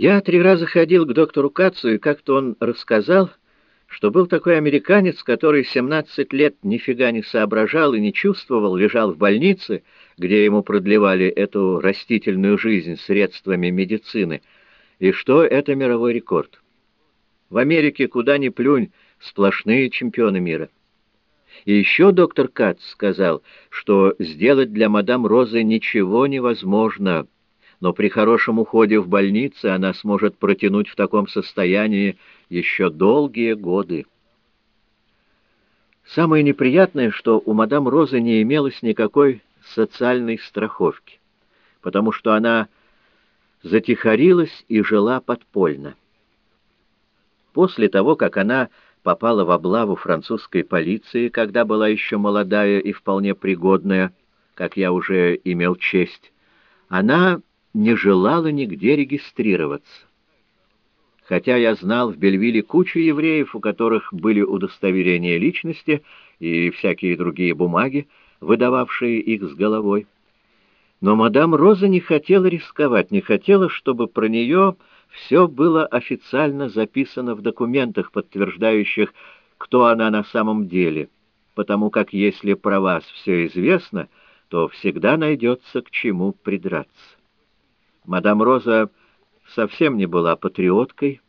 Я три раза ходил к доктору Кацу, и как-то он рассказал, что был такой американец, который 17 лет нифига не соображал и не чувствовал, лежал в больнице, где ему продлевали эту растительную жизнь средствами медицины, и что это мировой рекорд. В Америке куда ни плюнь, сплошные чемпионы мира. И еще доктор Кац сказал, что сделать для мадам Розы ничего невозможно — но при хорошем уходе в больнице она сможет протянуть в таком состоянии еще долгие годы. Самое неприятное, что у мадам Розы не имелось никакой социальной страховки, потому что она затихарилась и жила подпольно. После того, как она попала в облаву французской полиции, когда была еще молодая и вполне пригодная, как я уже имел честь, она не желала нигде регистрироваться. Хотя я знал в Бельвилле кучу евреев, у которых были удостоверения личности и всякие другие бумаги, выдававшие их с головой. Но мадам Роза не хотела рисковать, не хотела, чтобы про нее все было официально записано в документах, подтверждающих, кто она на самом деле, потому как если про вас все известно, то всегда найдется к чему придраться. Мадам Роза совсем не была патриоткой,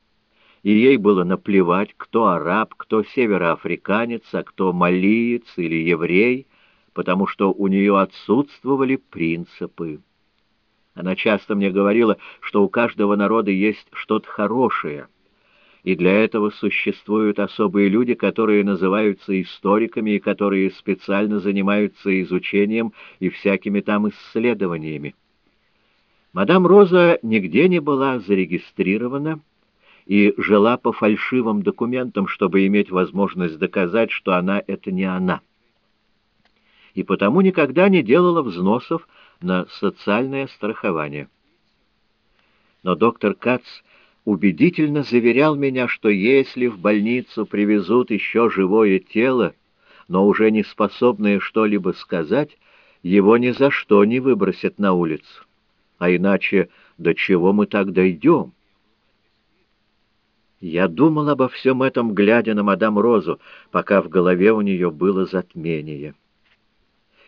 и ей было наплевать, кто араб, кто североафриканец, а кто малиец или еврей, потому что у нее отсутствовали принципы. Она часто мне говорила, что у каждого народа есть что-то хорошее, и для этого существуют особые люди, которые называются историками и которые специально занимаются изучением и всякими там исследованиями. Мадам Роза нигде не была зарегистрирована и жила по фальшивым документам, чтобы иметь возможность доказать, что она — это не она. И потому никогда не делала взносов на социальное страхование. Но доктор Кац убедительно заверял меня, что если в больницу привезут еще живое тело, но уже не способное что-либо сказать, его ни за что не выбросят на улицу а иначе до чего мы так дойдем? Я думал обо всем этом, глядя на мадам Розу, пока в голове у нее было затмение.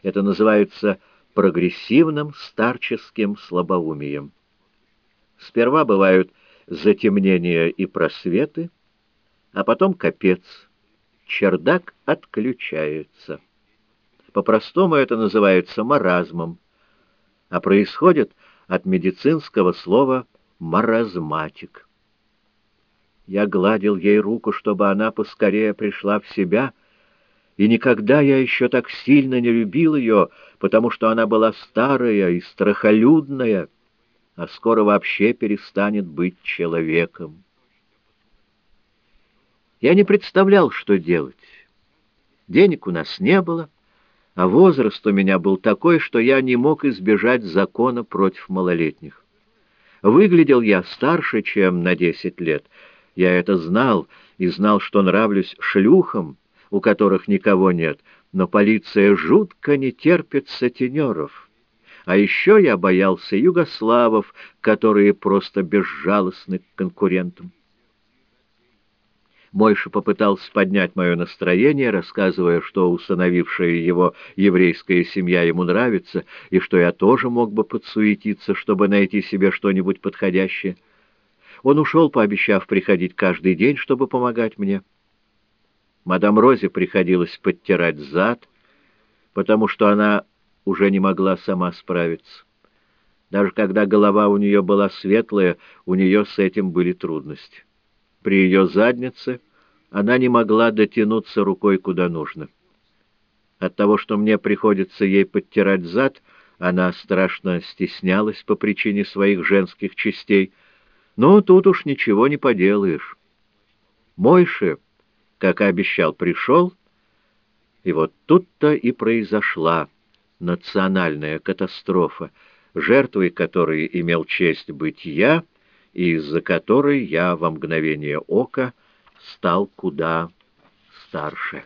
Это называется прогрессивным старческим слабоумием. Сперва бывают затемнения и просветы, а потом капец. Чердак отключается. По-простому это называется маразмом, а происходит от медицинского слова «маразматик». Я гладил ей руку, чтобы она поскорее пришла в себя, и никогда я еще так сильно не любил ее, потому что она была старая и страхолюдная, а скоро вообще перестанет быть человеком. Я не представлял, что делать. Денег у нас не было, а возраст у меня был такой, что я не мог избежать закона против малолетних. Выглядел я старше, чем на десять лет. Я это знал и знал, что нравлюсь шлюхам, у которых никого нет, но полиция жутко не терпит сатинеров. А еще я боялся югославов, которые просто безжалостны к конкурентам. Мойша попытался поднять мое настроение, рассказывая, что усыновившая его еврейская семья ему нравится, и что я тоже мог бы подсуетиться, чтобы найти себе что-нибудь подходящее. Он ушел, пообещав приходить каждый день, чтобы помогать мне. Мадам Розе приходилось подтирать зад, потому что она уже не могла сама справиться. Даже когда голова у нее была светлая, у нее с этим были трудности. При ее заднице она не могла дотянуться рукой куда нужно. От того, что мне приходится ей подтирать зад, она страшно стеснялась по причине своих женских частей, но тут уж ничего не поделаешь. Мойше, как и обещал, пришел, и вот тут-то и произошла национальная катастрофа, жертвой которой имел честь быть я — и из-за которой я во мгновение ока стал куда старше.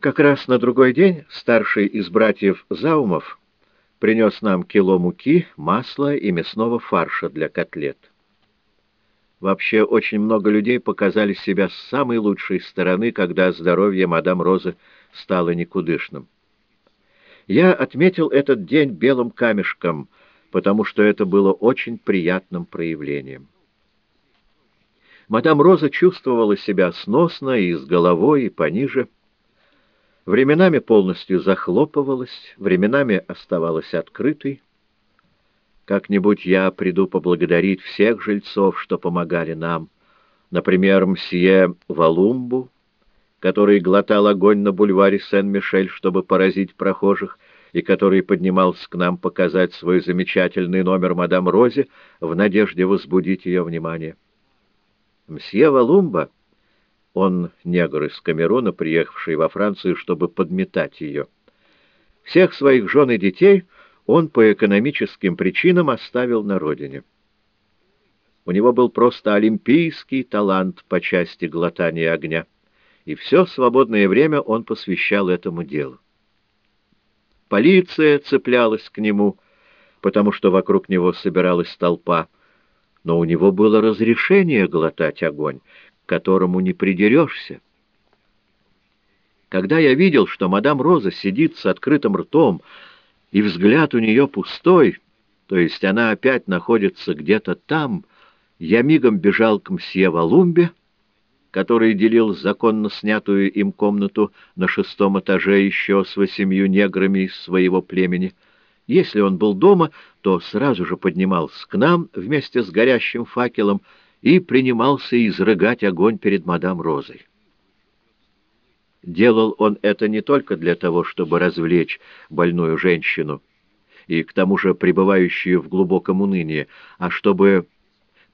Как раз на другой день старший из братьев Заумов принес нам кило муки, масла и мясного фарша для котлет. Вообще, очень много людей показали себя с самой лучшей стороны, когда здоровье мадам Розы стало никудышным. Я отметил этот день белым камешком, потому что это было очень приятным проявлением. Мадам Роза чувствовала себя сносно и с головой, и пониже. Временами полностью захлопывалась, временами оставалась открытой. Как-нибудь я приду поблагодарить всех жильцов, что помогали нам. Например, мсье Валумбу, который глотал огонь на бульваре Сен-Мишель, чтобы поразить прохожих, и который поднимался к нам показать свой замечательный номер мадам Розе в надежде возбудить ее внимание. Мсье Валумба, он негр из Камерона, приехавший во Францию, чтобы подметать ее, всех своих жен и детей — он по экономическим причинам оставил на родине. У него был просто олимпийский талант по части глотания огня, и все свободное время он посвящал этому делу. Полиция цеплялась к нему, потому что вокруг него собиралась толпа, но у него было разрешение глотать огонь, к которому не придерешься. Когда я видел, что мадам Роза сидит с открытым ртом, и взгляд у нее пустой, то есть она опять находится где-то там, я мигом бежал к мсье Валумбе, который делил законно снятую им комнату на шестом этаже еще с восемью неграми из своего племени. Если он был дома, то сразу же поднимался к нам вместе с горящим факелом и принимался изрыгать огонь перед мадам Розой. Делал он это не только для того, чтобы развлечь больную женщину, и к тому же пребывающую в глубоком унынии, а чтобы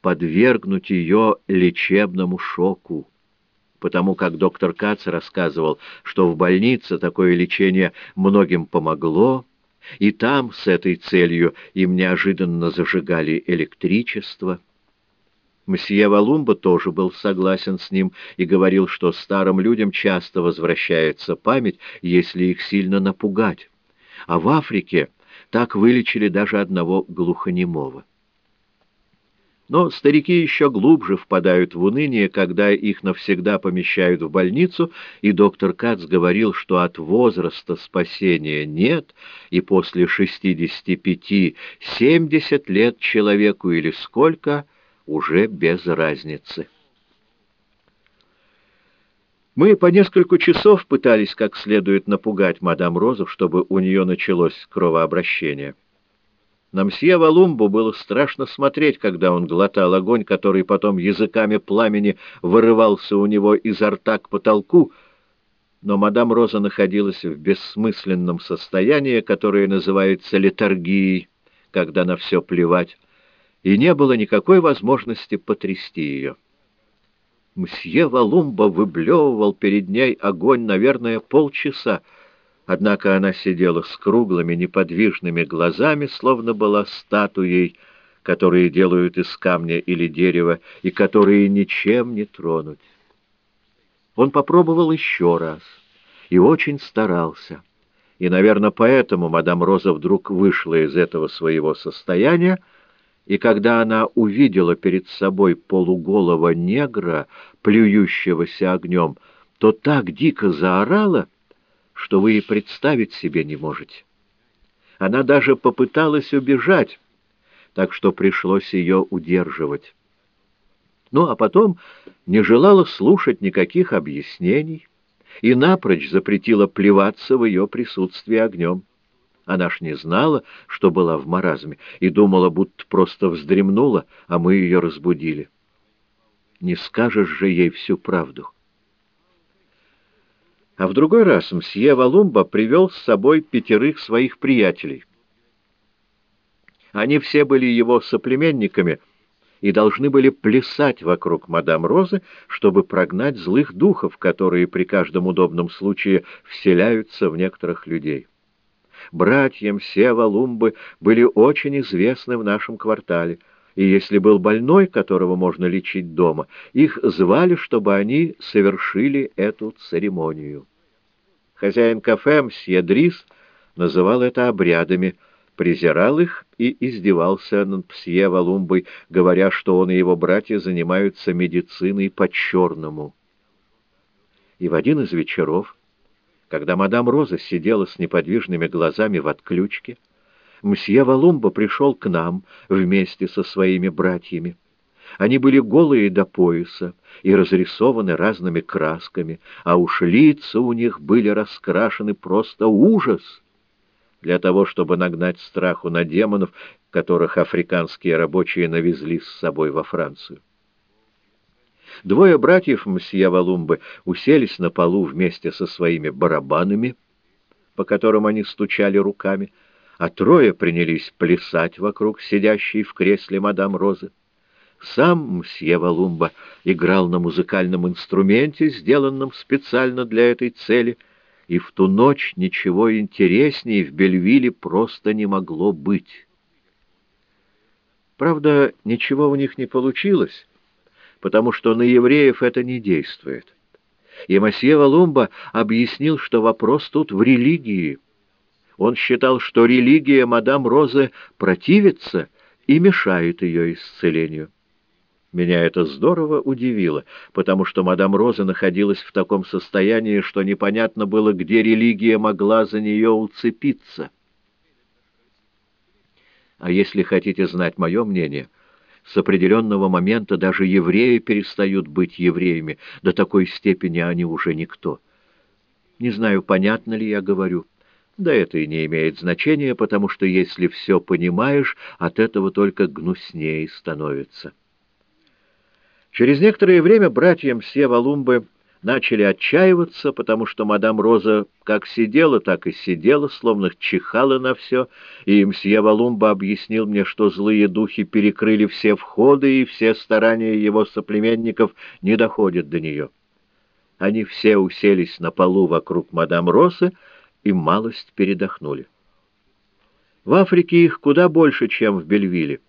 подвергнуть ее лечебному шоку. Потому как доктор Кац рассказывал, что в больнице такое лечение многим помогло, и там с этой целью им неожиданно зажигали электричество. Мсье Валумба тоже был согласен с ним и говорил, что старым людям часто возвращается память, если их сильно напугать. А в Африке так вылечили даже одного глухонемого. Но старики еще глубже впадают в уныние, когда их навсегда помещают в больницу, и доктор Кац говорил, что от возраста спасения нет, и после 65-70 лет человеку или сколько – уже без разницы. Мы по несколько часов пытались как следует напугать мадам Розу, чтобы у нее началось кровообращение. На мсье Валумбу было страшно смотреть, когда он глотал огонь, который потом языками пламени вырывался у него изо рта к потолку, но мадам Роза находилась в бессмысленном состоянии, которое называется летаргией, когда на все плевать, и не было никакой возможности потрясти ее. Мсье Валумба выблевывал перед ней огонь, наверное, полчаса, однако она сидела с круглыми неподвижными глазами, словно была статуей, которые делают из камня или дерева, и которые ничем не тронуть. Он попробовал еще раз и очень старался. И, наверное, поэтому мадам Роза вдруг вышла из этого своего состояния, и когда она увидела перед собой полуголого негра, плюющегося огнем, то так дико заорала, что вы и представить себе не можете. Она даже попыталась убежать, так что пришлось ее удерживать. Ну, а потом не желала слушать никаких объяснений и напрочь запретила плеваться в ее присутствии огнем. Она ж не знала, что была в маразме, и думала, будто просто вздремнула, а мы ее разбудили. Не скажешь же ей всю правду. А в другой раз мсье Валумба привел с собой пятерых своих приятелей. Они все были его соплеменниками и должны были плясать вокруг мадам Розы, чтобы прогнать злых духов, которые при каждом удобном случае вселяются в некоторых людей. Братьям Сева Лумбы были очень известны в нашем квартале, и если был больной, которого можно лечить дома, их звали, чтобы они совершили эту церемонию. Хозяин кафе, мсье Дрис, называл это обрядами, презирал их и издевался над Псье Валумбой, говоря, что он и его братья занимаются медициной по-черному. И в один из вечеров, когда мадам Роза сидела с неподвижными глазами в отключке, мсье Валумба пришел к нам вместе со своими братьями. Они были голые до пояса и разрисованы разными красками, а уж лица у них были раскрашены просто ужас. Для того, чтобы нагнать страху на демонов, которых африканские рабочие навезли с собой во Францию. Двое братьев мсье Валумбы уселись на полу вместе со своими барабанами, по которым они стучали руками, а трое принялись плясать вокруг сидящей в кресле мадам Розы. Сам мсье Валумба играл на музыкальном инструменте, сделанном специально для этой цели, и в ту ночь ничего интереснее в Бельвиле просто не могло быть. Правда, ничего у них не получилось, потому что на евреев это не действует. И мосье Валумба объяснил, что вопрос тут в религии. Он считал, что религия мадам Розы противится и мешает ее исцелению. Меня это здорово удивило, потому что мадам Роза находилась в таком состоянии, что непонятно было, где религия могла за нее уцепиться. А если хотите знать мое мнение, с определенного момента даже евреи перестают быть евреями, до такой степени они уже никто. Не знаю, понятно ли я говорю. Да это и не имеет значения, потому что если все понимаешь, от этого только гнуснее становится. Через некоторое время братья Мсье Валумбы начали отчаиваться, потому что мадам Роза как сидела, так и сидела, словно чихала на все, и мсье Валумба объяснил мне, что злые духи перекрыли все входы, и все старания его соплеменников не доходят до нее. Они все уселись на полу вокруг мадам Розы и малость передохнули. В Африке их куда больше, чем в Бельвиле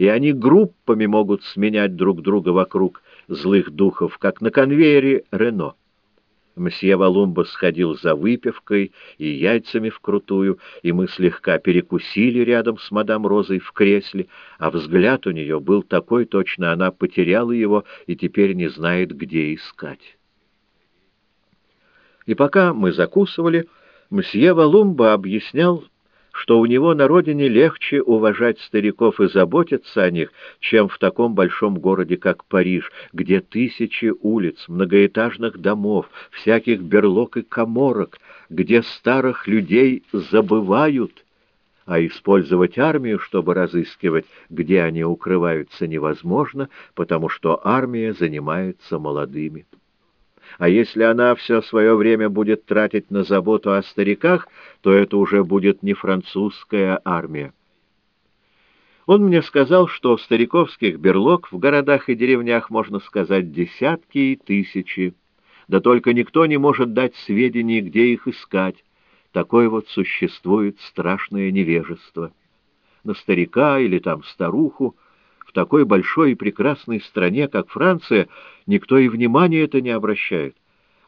и они группами могут сменять друг друга вокруг злых духов, как на конвейере Рено. Мсье Валумба сходил за выпивкой и яйцами вкрутую, и мы слегка перекусили рядом с мадам Розой в кресле, а взгляд у нее был такой, точно она потеряла его и теперь не знает, где искать. И пока мы закусывали, мсье Валумба объяснял что у него на родине легче уважать стариков и заботиться о них, чем в таком большом городе, как Париж, где тысячи улиц, многоэтажных домов, всяких берлог и коморок, где старых людей забывают, а использовать армию, чтобы разыскивать, где они укрываются, невозможно, потому что армия занимается молодыми. А если она все свое время будет тратить на заботу о стариках, то это уже будет не французская армия. Он мне сказал, что стариковских берлог в городах и деревнях, можно сказать, десятки и тысячи. Да только никто не может дать сведений, где их искать. Такое вот существует страшное невежество. На старика или там старуху в такой большой и прекрасной стране, как Франция, никто и внимания это не обращает.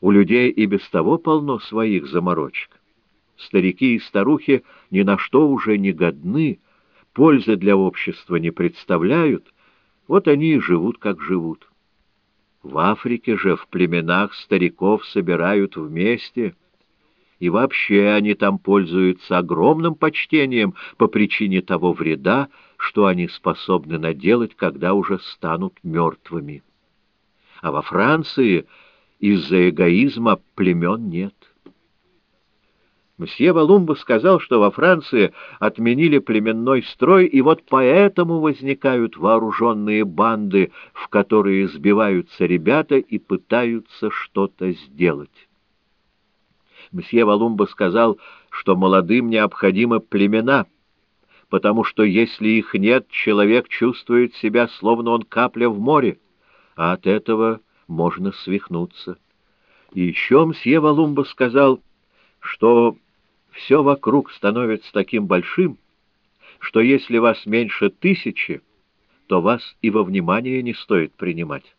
У людей и без того полно своих заморочек. Старики и старухи ни на что уже не годны, пользы для общества не представляют, вот они и живут, как живут. В Африке же в племенах стариков собирают вместе, и вообще они там пользуются огромным почтением по причине того вреда, что они способны наделать, когда уже станут мертвыми. А во Франции из-за эгоизма племен нет. Мсье Валумба сказал, что во Франции отменили племенной строй, и вот поэтому возникают вооруженные банды, в которые сбиваются ребята и пытаются что-то сделать. Мсье Валумба сказал, что молодым необходимы племена, потому что если их нет, человек чувствует себя, словно он капля в море, а от этого можно свихнуться. И еще мсье Валумба сказал, что все вокруг становится таким большим, что если вас меньше тысячи, то вас и во внимание не стоит принимать.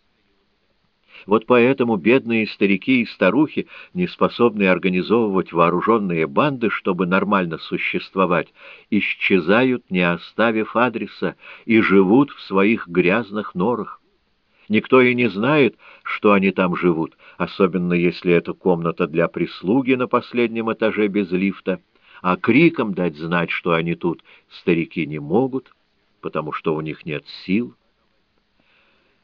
Вот поэтому бедные старики и старухи, не способные организовывать вооруженные банды, чтобы нормально существовать, исчезают, не оставив адреса, и живут в своих грязных норах. Никто и не знает, что они там живут, особенно если это комната для прислуги на последнем этаже без лифта, а криком дать знать, что они тут, старики не могут, потому что у них нет сил.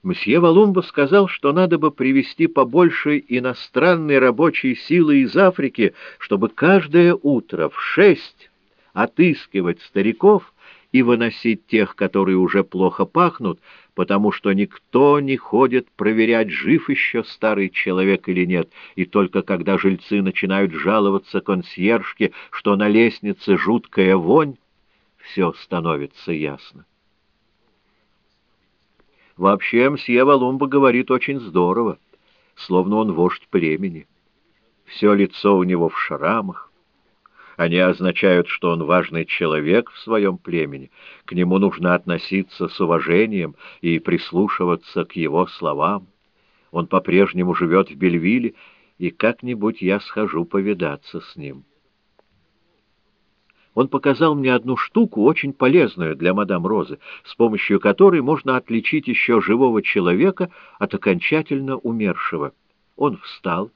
Мсье Валумба сказал, что надо бы привести побольше иностранной рабочей силы из Африки, чтобы каждое утро в шесть отыскивать стариков и выносить тех, которые уже плохо пахнут, потому что никто не ходит проверять, жив еще старый человек или нет, и только когда жильцы начинают жаловаться консьержке, что на лестнице жуткая вонь, все становится ясно. Вообще, мсье Валумба говорит очень здорово, словно он вождь племени. Все лицо у него в шрамах. Они означают, что он важный человек в своем племени. К нему нужно относиться с уважением и прислушиваться к его словам. Он по-прежнему живет в Бельвиле, и как-нибудь я схожу повидаться с ним. Он показал мне одну штуку, очень полезную для мадам Розы, с помощью которой можно отличить еще живого человека от окончательно умершего. Он встал,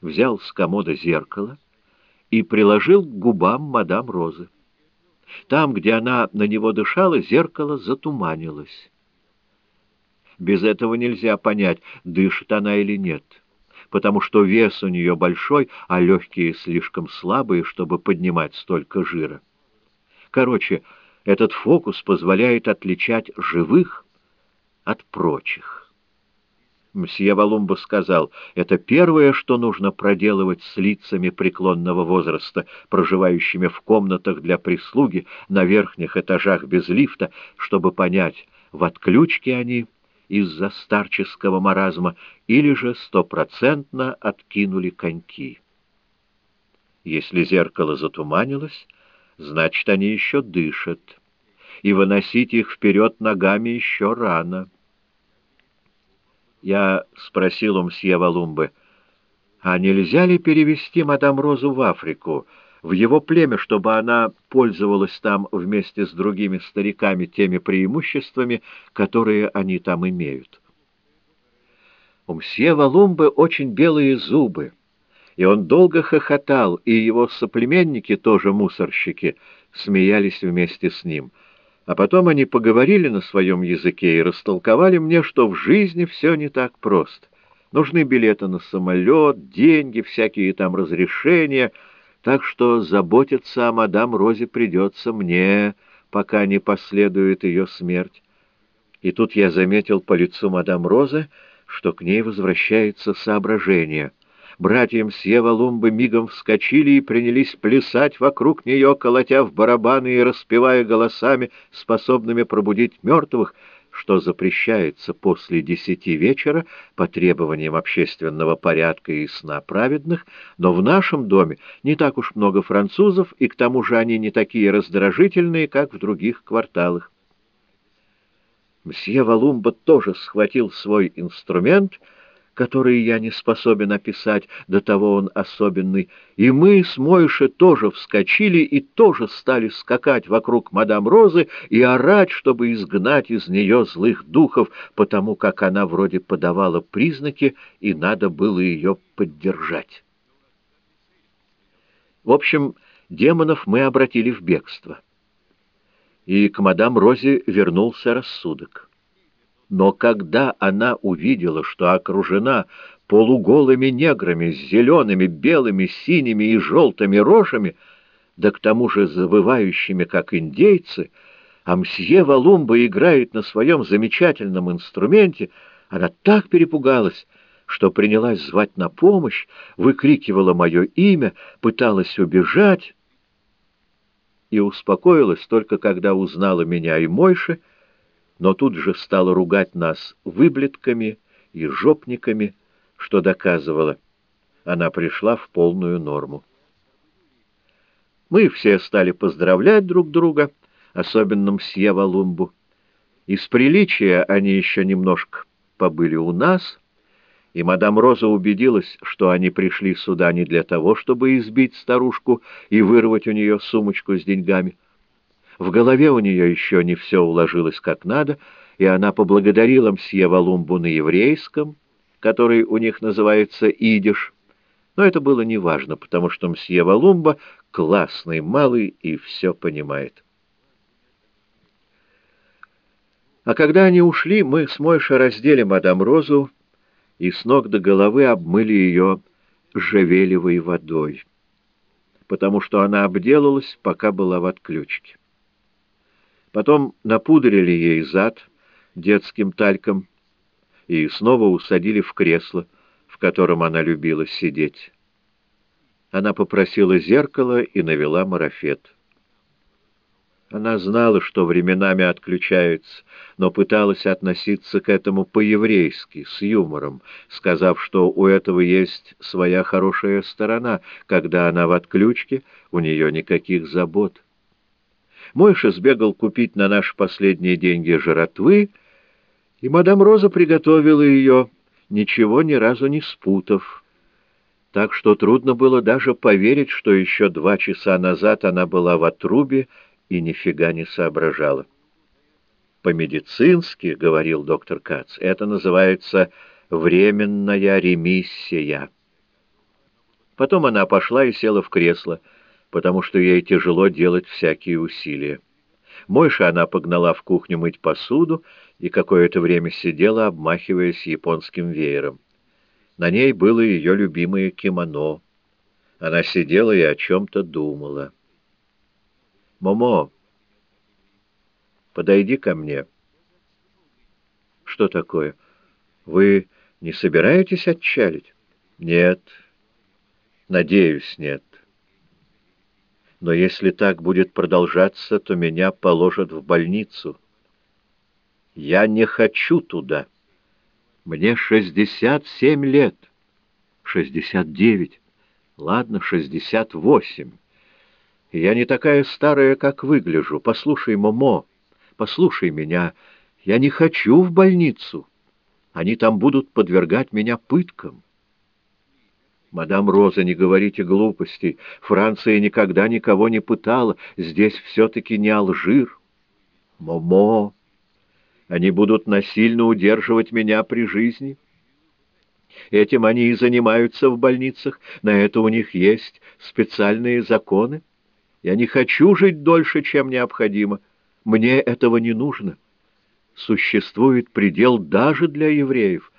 взял с комода зеркало и приложил к губам мадам Розы. Там, где она на него дышала, зеркало затуманилось. Без этого нельзя понять, дышит она или нет потому что вес у нее большой, а легкие слишком слабые, чтобы поднимать столько жира. Короче, этот фокус позволяет отличать живых от прочих. Мсье Валумба сказал, это первое, что нужно проделывать с лицами преклонного возраста, проживающими в комнатах для прислуги на верхних этажах без лифта, чтобы понять, в отключке они из-за старческого маразма или же стопроцентно откинули коньки. Если зеркало затуманилось, значит, они еще дышат, и выносить их вперед ногами еще рано. Я спросил у мсье Валумбы, а нельзя ли перевести мадам Розу в Африку, в его племя, чтобы она пользовалась там вместе с другими стариками теми преимуществами, которые они там имеют. У мсье Валумбы очень белые зубы, и он долго хохотал, и его соплеменники, тоже мусорщики, смеялись вместе с ним. А потом они поговорили на своем языке и растолковали мне, что в жизни все не так просто. Нужны билеты на самолет, деньги, всякие там разрешения — так что заботиться о мадам Розе придется мне, пока не последует ее смерть. И тут я заметил по лицу мадам Розы, что к ней возвращается соображение. Братья Мсье Валумбы мигом вскочили и принялись плясать вокруг нее, колотя в барабаны и распевая голосами, способными пробудить мертвых, что запрещается после десяти вечера по требованиям общественного порядка и сна праведных, но в нашем доме не так уж много французов, и к тому же они не такие раздражительные, как в других кварталах. Мсье Валумба тоже схватил свой инструмент — которые я не способен описать, до того он особенный, и мы с Мойше тоже вскочили и тоже стали скакать вокруг мадам Розы и орать, чтобы изгнать из нее злых духов, потому как она вроде подавала признаки, и надо было ее поддержать. В общем, демонов мы обратили в бегство. И к мадам Розе вернулся рассудок. Но когда она увидела, что окружена полуголыми неграми с зелеными, белыми, синими и желтыми рожами, да к тому же завывающими, как индейцы, а мсье Валумба играет на своем замечательном инструменте, она так перепугалась, что принялась звать на помощь, выкрикивала мое имя, пыталась убежать и успокоилась только когда узнала меня и Мойши, но тут же стала ругать нас выблетками и жопниками, что доказывало, она пришла в полную норму. Мы все стали поздравлять друг друга, особенно мсье Валумбу. Из приличия они еще немножко побыли у нас, и мадам Роза убедилась, что они пришли сюда не для того, чтобы избить старушку и вырвать у нее сумочку с деньгами. В голове у нее еще не все уложилось как надо, и она поблагодарила мсье Валумбу на еврейском, который у них называется идиш, но это было неважно, потому что мсье Валумба классный малый и все понимает. А когда они ушли, мы с Мойшей раздели мадам Розу и с ног до головы обмыли ее жавелевой водой, потому что она обделалась, пока была в отключке. Потом напудрили ей зад детским тальком и снова усадили в кресло, в котором она любила сидеть. Она попросила зеркало и навела марафет. Она знала, что временами отключается, но пыталась относиться к этому по-еврейски, с юмором, сказав, что у этого есть своя хорошая сторона, когда она в отключке, у нее никаких забот. Мойша сбегал купить на наши последние деньги жратвы, и мадам Роза приготовила ее, ничего ни разу не спутав. Так что трудно было даже поверить, что еще два часа назад она была в отрубе, и нифига не соображала. «По-медицински, — говорил доктор Кац, — это называется временная ремиссия». Потом она пошла и села в кресло, потому что ей тяжело делать всякие усилия. Мойша она погнала в кухню мыть посуду и какое-то время сидела, обмахиваясь японским веером. На ней было ее любимое кимоно. Она сидела и о чем-то думала. «Момо, подойди ко мне». «Что такое? Вы не собираетесь отчалить?» «Нет. Надеюсь, нет. Но если так будет продолжаться, то меня положат в больницу. Я не хочу туда. Мне шестьдесят семь лет. Шестьдесят девять. Ладно, шестьдесят восемь. Я не такая старая, как выгляжу. Послушай, Момо, послушай меня. Я не хочу в больницу. Они там будут подвергать меня пыткам. Мадам Роза, не говорите глупостей. Франция никогда никого не пытала. Здесь все-таки не Алжир. Момо, они будут насильно удерживать меня при жизни. Этим они и занимаются в больницах. На это у них есть специальные законы. Я не хочу жить дольше, чем необходимо. Мне этого не нужно. Существует предел даже для евреев.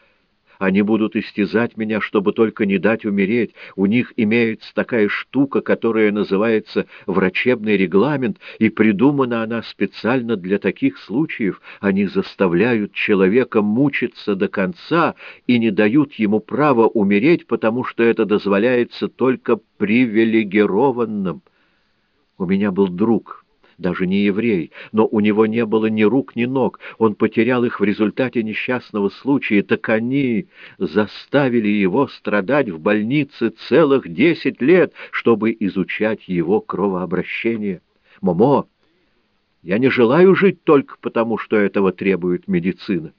Они будут истязать меня, чтобы только не дать умереть. У них имеется такая штука, которая называется врачебный регламент, и придумана она специально для таких случаев. Они заставляют человека мучиться до конца и не дают ему права умереть, потому что это дозволяется только привилегированным. У меня был друг, даже не еврей, но у него не было ни рук, ни ног. Он потерял их в результате несчастного случая. Так они заставили его страдать в больнице целых десять лет, чтобы изучать его кровообращение. Момо, я не желаю жить только потому, что этого требует медицина.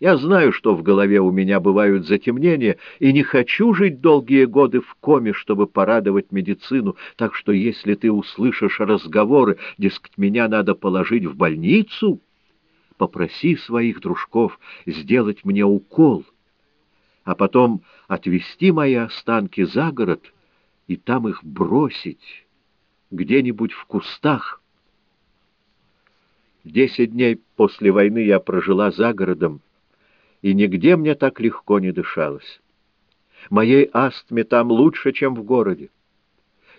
Я знаю, что в голове у меня бывают затемнения, и не хочу жить долгие годы в коме, чтобы порадовать медицину, так что если ты услышишь разговоры, дескать, меня надо положить в больницу, попроси своих дружков сделать мне укол, а потом отвезти мои останки за город и там их бросить где-нибудь в кустах. Десять дней после войны я прожила за городом, и нигде мне так легко не дышалось. Моей астме там лучше, чем в городе.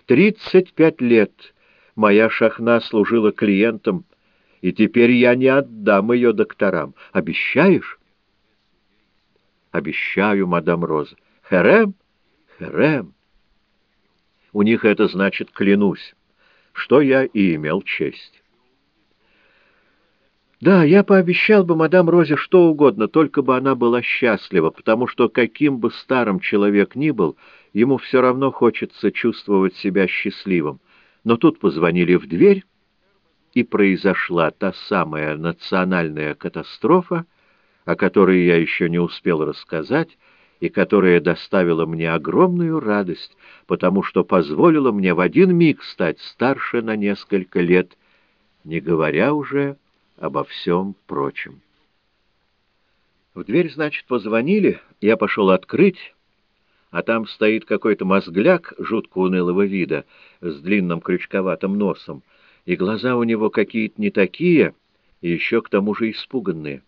Тридцать пять лет моя шахна служила клиентам, и теперь я не отдам ее докторам. Обещаешь? Обещаю, мадам Роза. Херем? Херем. У них это значит «клянусь», что я и имел честь. Да, я пообещал бы мадам Розе что угодно, только бы она была счастлива, потому что каким бы старым человек ни был, ему все равно хочется чувствовать себя счастливым. Но тут позвонили в дверь, и произошла та самая национальная катастрофа, о которой я еще не успел рассказать, и которая доставила мне огромную радость, потому что позволила мне в один миг стать старше на несколько лет, не говоря уже обо всем прочем. В дверь, значит, позвонили, я пошел открыть, а там стоит какой-то мозгляк жутко унылого вида с длинным крючковатым носом, и глаза у него какие-то не такие, и еще к тому же испуганные.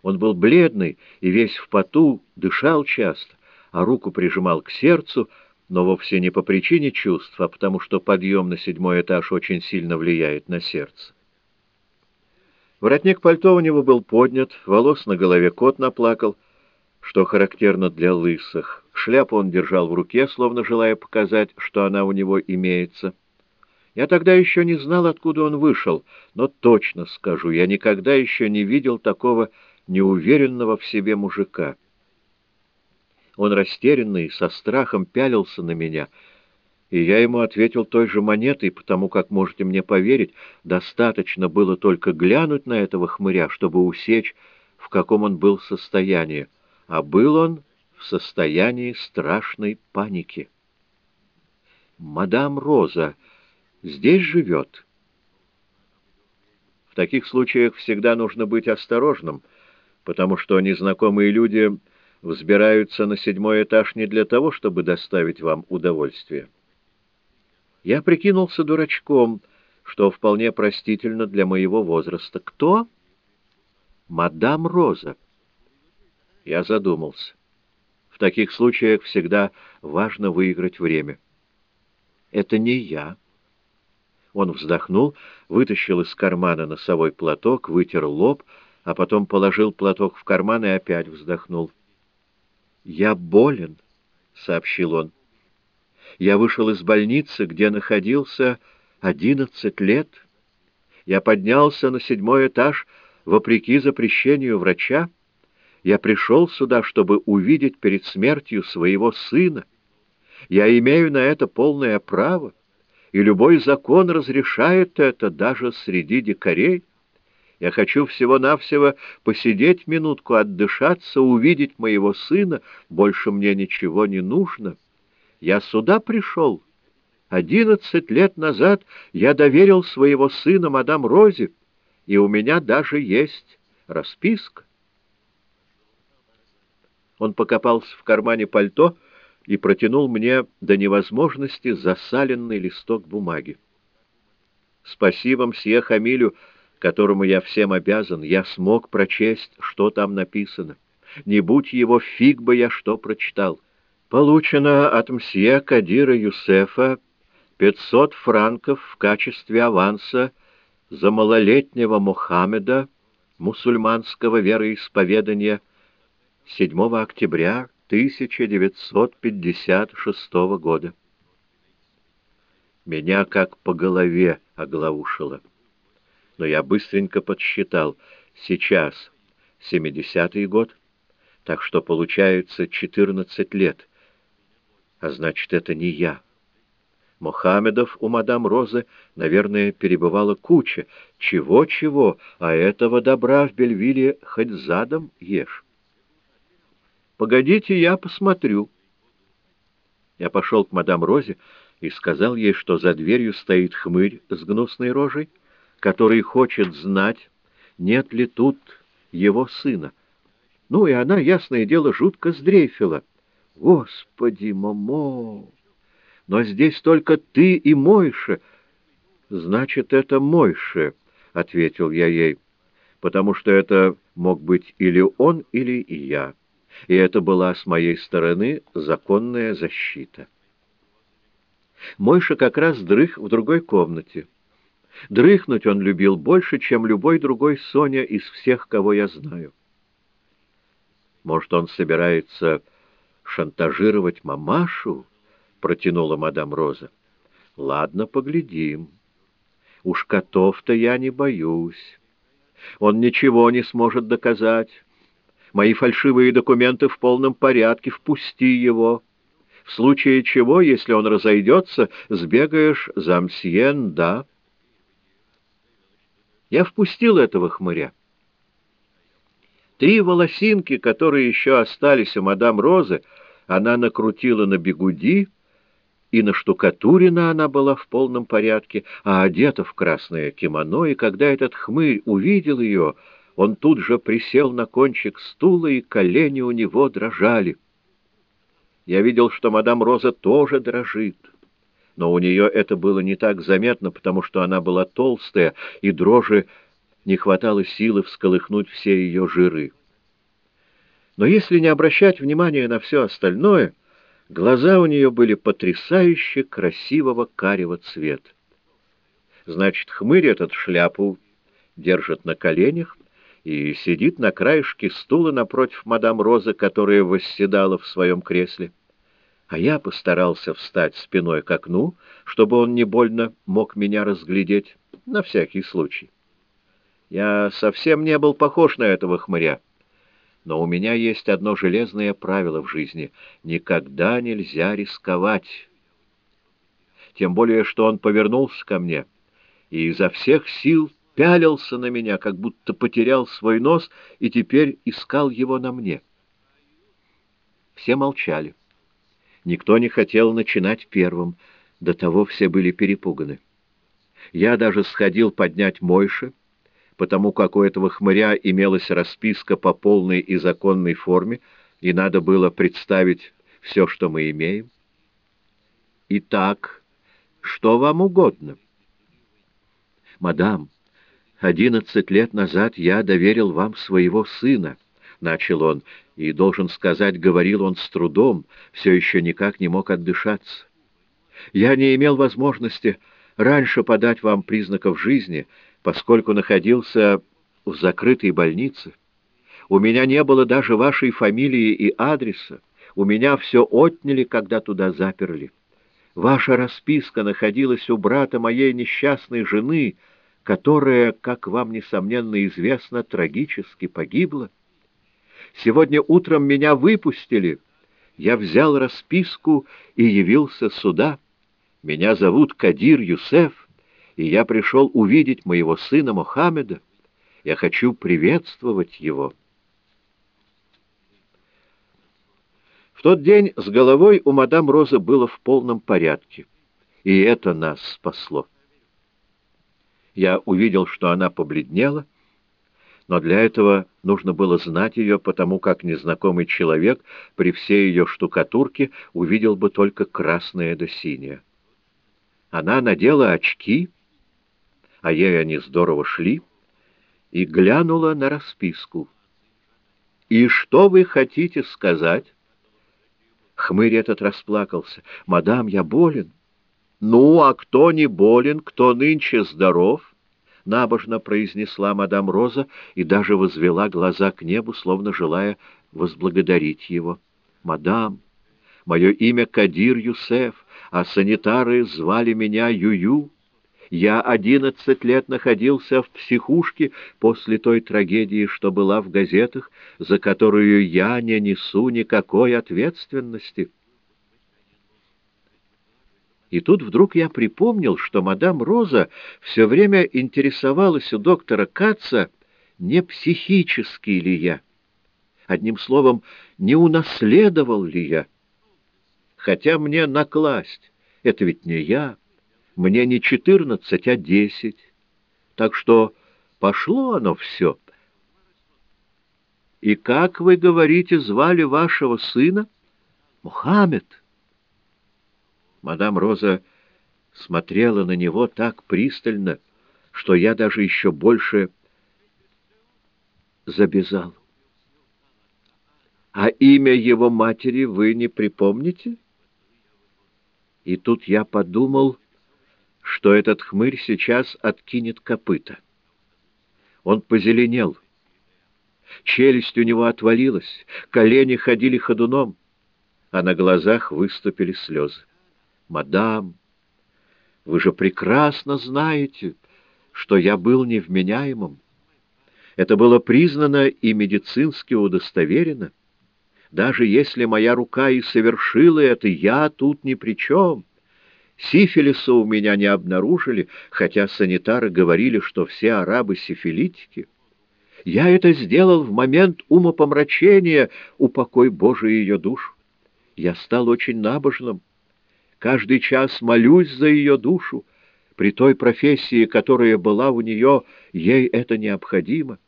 Он был бледный и весь в поту, дышал часто, а руку прижимал к сердцу, но вовсе не по причине чувств, а потому что подъем на седьмой этаж очень сильно влияет на сердце. Воротник пальто у него был поднят, волос на голове кот наплакал, что характерно для лысых. Шляпу он держал в руке, словно желая показать, что она у него имеется. Я тогда еще не знал, откуда он вышел, но точно скажу, я никогда еще не видел такого неуверенного в себе мужика. Он растерянный, со страхом пялился на меня, и я ему ответил той же монетой, потому как, можете мне поверить, достаточно было только глянуть на этого хмыря, чтобы усечь, в каком он был состоянии. А был он в состоянии страшной паники. «Мадам Роза здесь живет?» В таких случаях всегда нужно быть осторожным — потому что незнакомые люди взбираются на седьмой этаж не для того, чтобы доставить вам удовольствие. Я прикинулся дурачком, что вполне простительно для моего возраста. Кто? Мадам Роза. Я задумался. В таких случаях всегда важно выиграть время. Это не я. Он вздохнул, вытащил из кармана носовой платок, вытер лоб, а потом положил платок в карман и опять вздохнул. «Я болен», — сообщил он. «Я вышел из больницы, где находился одиннадцать лет. Я поднялся на седьмой этаж вопреки запрещению врача. Я пришел сюда, чтобы увидеть перед смертью своего сына. Я имею на это полное право, и любой закон разрешает это даже среди дикарей». Я хочу всего-навсего посидеть минутку, отдышаться, увидеть моего сына. Больше мне ничего не нужно. Я сюда пришел. Одиннадцать лет назад я доверил своего сына мадам Розе, и у меня даже есть расписка. Он покопался в кармане пальто и протянул мне до невозможности засаленный листок бумаги. «Спасибо, мсье Хамилю», которому я всем обязан, я смог прочесть, что там написано. Не будь его, фиг бы я что прочитал. Получено от мсье Кадира Юсефа 500 франков в качестве аванса за малолетнего Мухаммеда, мусульманского вероисповедания, 7 октября 1956 года. Меня как по голове оглаушило но я быстренько подсчитал. Сейчас семидесятый год, так что получается четырнадцать лет. А значит, это не я. Мохаммедов у мадам Розы, наверное, перебывала куча. Чего-чего, а этого добра в Бельвиле хоть задом ешь. «Погодите, я посмотрю». Я пошел к мадам Розе и сказал ей, что за дверью стоит хмырь с гнусной рожей, который хочет знать, нет ли тут его сына. Ну, и она, ясное дело, жутко сдрейфила. Господи, Момо! Но здесь только ты и Мойша. Значит, это Мойша, — ответил я ей, потому что это мог быть или он, или и я. И это была с моей стороны законная защита. Мойша как раз дрых в другой комнате. Дрыхнуть он любил больше, чем любой другой Соня из всех, кого я знаю. Может, он собирается шантажировать мамашу? Протянула мадам Роза. Ладно, поглядим. Уж котов-то я не боюсь. Он ничего не сможет доказать. Мои фальшивые документы в полном порядке, впусти его. В случае чего, если он разойдется, сбегаешь за мсьен, да. Я впустил этого хмыря. Три волосинки, которые еще остались у мадам Розы, она накрутила на бегуди, и на штукатурина она была в полном порядке, а одета в красное кимоно, и когда этот хмырь увидел ее, он тут же присел на кончик стула, и колени у него дрожали. Я видел, что мадам Роза тоже дрожит, но у нее это было не так заметно, потому что она была толстая, и дрожи не хватало силы всколыхнуть все ее жиры. Но если не обращать внимания на все остальное, глаза у нее были потрясающе красивого карего цвета. Значит, хмырь этот шляпу держит на коленях и сидит на краешке стула напротив мадам Розы, которая восседала в своем кресле. А я постарался встать спиной к окну, чтобы он не больно мог меня разглядеть, на всякий случай. Я совсем не был похож на этого хмыря. Но у меня есть одно железное правило в жизни — никогда нельзя рисковать. Тем более, что он повернулся ко мне и изо всех сил пялился на меня, как будто потерял свой нос и теперь искал его на мне. Все молчали. Никто не хотел начинать первым, до того все были перепуганы. Я даже сходил поднять Мойши, потому как у этого хмыря имелась расписка по полной и законной форме, и надо было представить все, что мы имеем. Итак, что вам угодно? Мадам, одиннадцать лет назад я доверил вам своего сына, — начал он, и, должен сказать, говорил он с трудом, все еще никак не мог отдышаться. Я не имел возможности раньше подать вам признаков жизни, поскольку находился в закрытой больнице. У меня не было даже вашей фамилии и адреса. У меня все отняли, когда туда заперли. Ваша расписка находилась у брата моей несчастной жены, которая, как вам, несомненно, известно, трагически погибла. Сегодня утром меня выпустили. Я взял расписку и явился сюда. Меня зовут Кадир Юсеф и я пришел увидеть моего сына Мохаммеда. Я хочу приветствовать его. В тот день с головой у мадам Розы было в полном порядке, и это нас спасло. Я увидел, что она побледнела, но для этого нужно было знать ее, потому как незнакомый человек при всей ее штукатурке увидел бы только красное да синее. Она надела очки а ей они здорово шли, и глянула на расписку. «И что вы хотите сказать?» Хмырь этот расплакался. «Мадам, я болен». «Ну, а кто не болен, кто нынче здоров?» Набожно произнесла мадам Роза и даже возвела глаза к небу, словно желая возблагодарить его. «Мадам, мое имя Кадир Юсеф, а санитары звали меня Юю. Я одиннадцать лет находился в психушке после той трагедии, что была в газетах, за которую я не несу никакой ответственности. И тут вдруг я припомнил, что мадам Роза все время интересовалась у доктора Каца, не психический ли я. Одним словом, не унаследовал ли я. Хотя мне накласть, это ведь не я. Мне не четырнадцать, а десять. Так что пошло оно все. И как, вы говорите, звали вашего сына? Мухаммед. Мадам Роза смотрела на него так пристально, что я даже еще больше забезал. А имя его матери вы не припомните? И тут я подумал что этот хмырь сейчас откинет копыта. Он позеленел. Челюсть у него отвалилась, колени ходили ходуном, а на глазах выступили слезы. «Мадам, вы же прекрасно знаете, что я был невменяемым. Это было признано и медицински удостоверено. Даже если моя рука и совершила это, я тут ни при чем». Сифилиса у меня не обнаружили, хотя санитары говорили, что все арабы сифилитики. Я это сделал в момент умопомрачения, упокой Божий ее душу. Я стал очень набожным. Каждый час молюсь за ее душу. При той профессии, которая была у нее, ей это необходимо.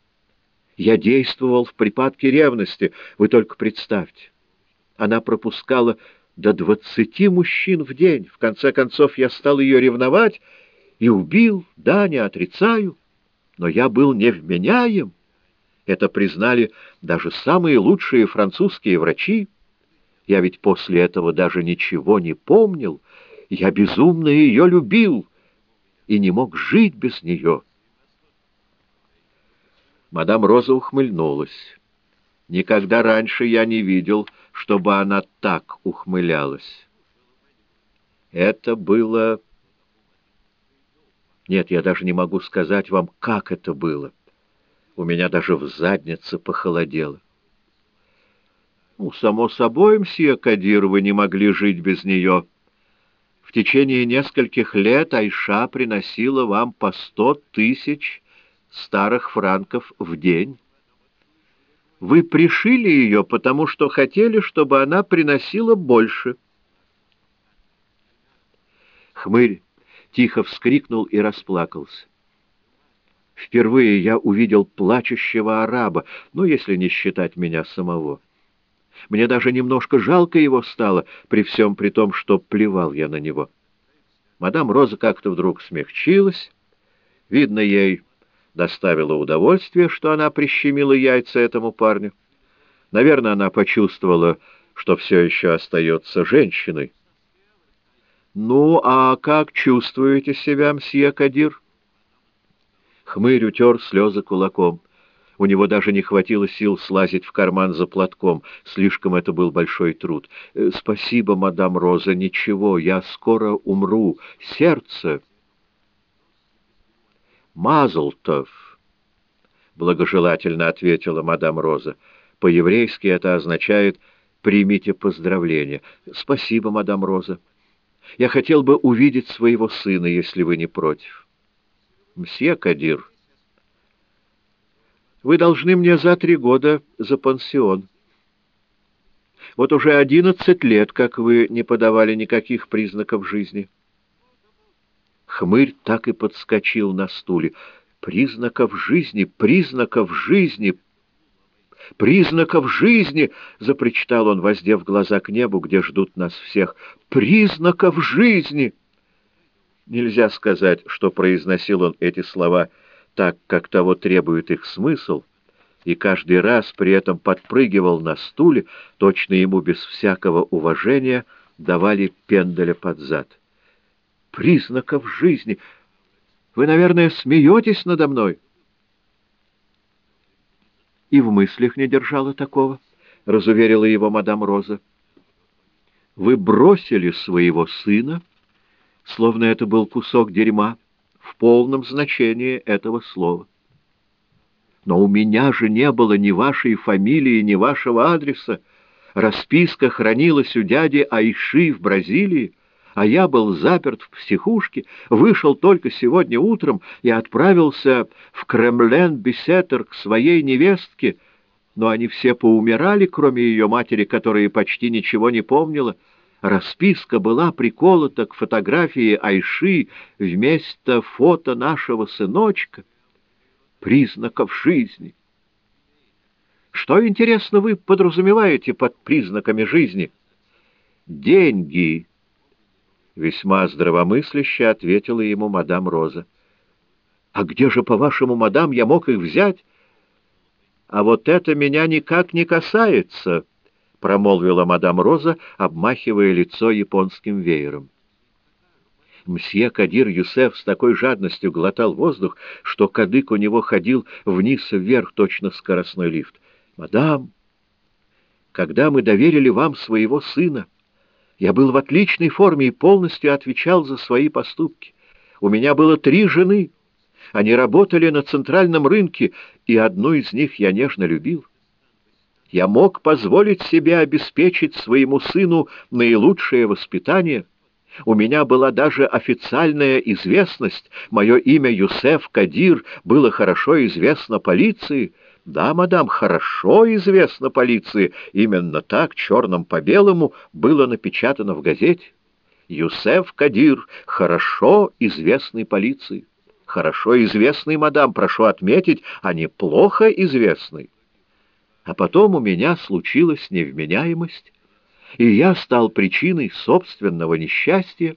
Я действовал в припадке ревности, вы только представьте. Она пропускала до двадцати мужчин в день. В конце концов, я стал ее ревновать и убил, да, не отрицаю, но я был невменяем. Это признали даже самые лучшие французские врачи. Я ведь после этого даже ничего не помнил. Я безумно ее любил и не мог жить без нее. Мадам Роза ухмыльнулась. Никогда раньше я не видел, чтобы она так ухмылялась. Это было... Нет, я даже не могу сказать вам, как это было. У меня даже в заднице похолодело. Ну, само собой, мсье Кадир, вы не могли жить без нее. В течение нескольких лет Айша приносила вам по сто тысяч старых франков в день. Вы пришили ее, потому что хотели, чтобы она приносила больше. Хмырь тихо вскрикнул и расплакался. Впервые я увидел плачущего араба, ну, если не считать меня самого. Мне даже немножко жалко его стало, при всем при том, что плевал я на него. Мадам Роза как-то вдруг смягчилась. Видно, ей доставило удовольствие, что она прищемила яйца этому парню. Наверное, она почувствовала, что все еще остается женщиной. «Ну, а как чувствуете себя, мсье Кадир?» Хмырь утер слезы кулаком. У него даже не хватило сил слазить в карман за платком. Слишком это был большой труд. «Э, «Спасибо, мадам Роза, ничего, я скоро умру. Сердце...» «Мазлтов», — благожелательно ответила мадам Роза. По-еврейски это означает «примите поздравления». «Спасибо, мадам Роза. Я хотел бы увидеть своего сына, если вы не против». «Мсье Кадир», вы должны мне за три года за пансион. Вот уже одиннадцать лет, как вы не подавали никаких признаков жизни». Хмырь так и подскочил на стуле. «Признаков жизни! Признаков жизни! Признаков жизни!» — запричитал он, воздев глаза к небу, где ждут нас всех. «Признаков жизни!» Нельзя сказать, что произносил он эти слова так, как того требует их смысл, и каждый раз при этом подпрыгивал на стуле, точно ему без всякого уважения давали пенделя под зад признаков жизни. Вы, наверное, смеетесь надо мной. И в мыслях не держала такого, — разуверила его мадам Роза. Вы бросили своего сына, словно это был кусок дерьма, в полном значении этого слова. Но у меня же не было ни вашей фамилии, ни вашего адреса. Расписка хранилась у дяди Айши в Бразилии а я был заперт в психушке, вышел только сегодня утром и отправился в Кремлен-Бесетер к своей невестке, но они все поумирали, кроме ее матери, которая почти ничего не помнила. Расписка была приколота к фотографии Айши вместо фото нашего сыночка. Признаков жизни. Что, интересно, вы подразумеваете под признаками жизни? Деньги, Весьма здравомысляще ответила ему мадам Роза. «А где же, по-вашему, мадам, я мог их взять?» «А вот это меня никак не касается», — промолвила мадам Роза, обмахивая лицо японским веером. Мсье Кадир Юсеф с такой жадностью глотал воздух, что кадык у него ходил вниз и вверх, точно скоростной лифт. «Мадам, когда мы доверили вам своего сына, я был в отличной форме и полностью отвечал за свои поступки. У меня было три жены. Они работали на центральном рынке, и одну из них я нежно любил. Я мог позволить себе обеспечить своему сыну наилучшее воспитание. У меня была даже официальная известность. Мое имя Юсеф Кадир было хорошо известно полиции. Да, мадам, хорошо известно полиции. Именно так, черным по белому, было напечатано в газете. Юсеф Кадир, хорошо известный полиции. Хорошо известный, мадам, прошу отметить, а не плохо известный. А потом у меня случилась невменяемость и я стал причиной собственного несчастья.